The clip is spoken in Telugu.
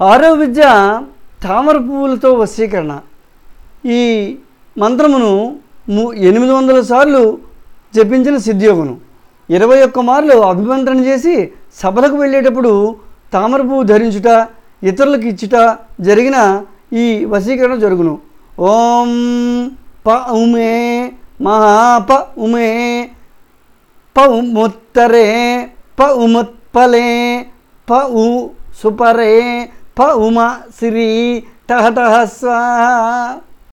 ఆరో విద్య తామర పువ్వులతో వశీకరణ. ఈ మంత్రమును ఎనిమిది వందల సార్లు జపించిన సిద్ధియోగును. ఇరవై ఒక్క మార్లు అభిమంత్రణ చేసి సభలకు వెళ్ళేటప్పుడు తామర పువ్వు ధరించుట ఇతరులకు ఇచ్చుట జరిగిన ఈ వశీకరణ జరుగును. ఓం ప ఉమే మహాప ఉమే ప ఉముత్తరే ప ఉముత్పలే ప ఉ సుపరే प उमा श्री तह टह स्वाहा